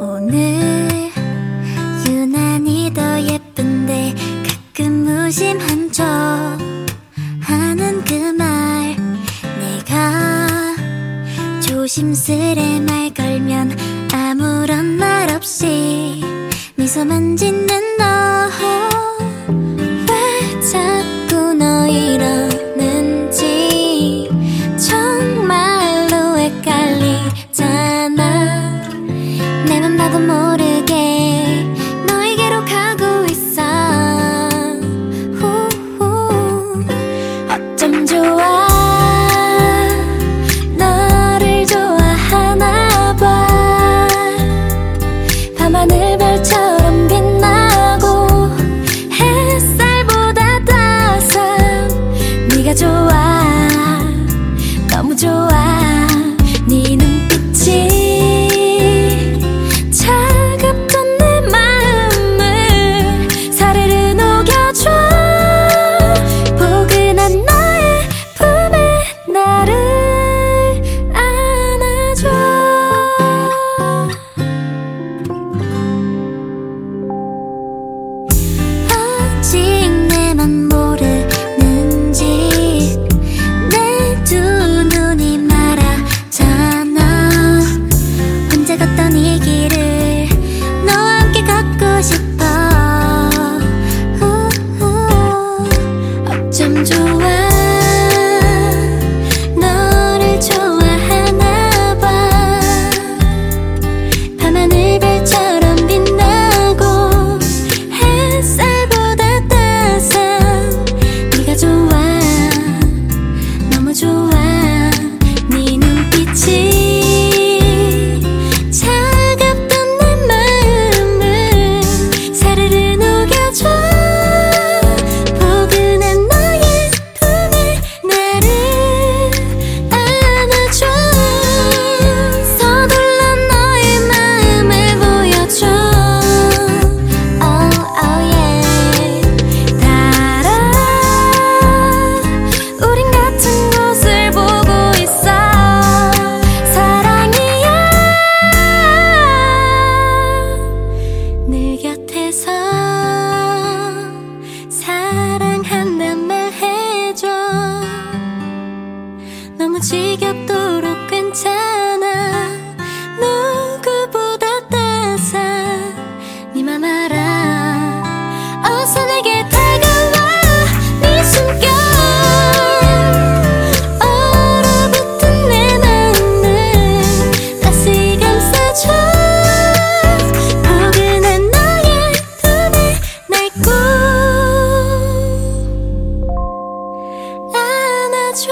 오늘 유난히 더 예쁜데 가끔 무심한 척 하는 그 말. 내가 조심스레 말 걸면 아무런 말 없이 미소만 짓는 너. 지겹도록 괜찮아. 누구보다 따스니만 알아. 어서 내게 다가와. 네 숨결. 얼어붙은 내 마음을 다시 감싸줘. 포근한 너의 품에 날꼭 안아줘.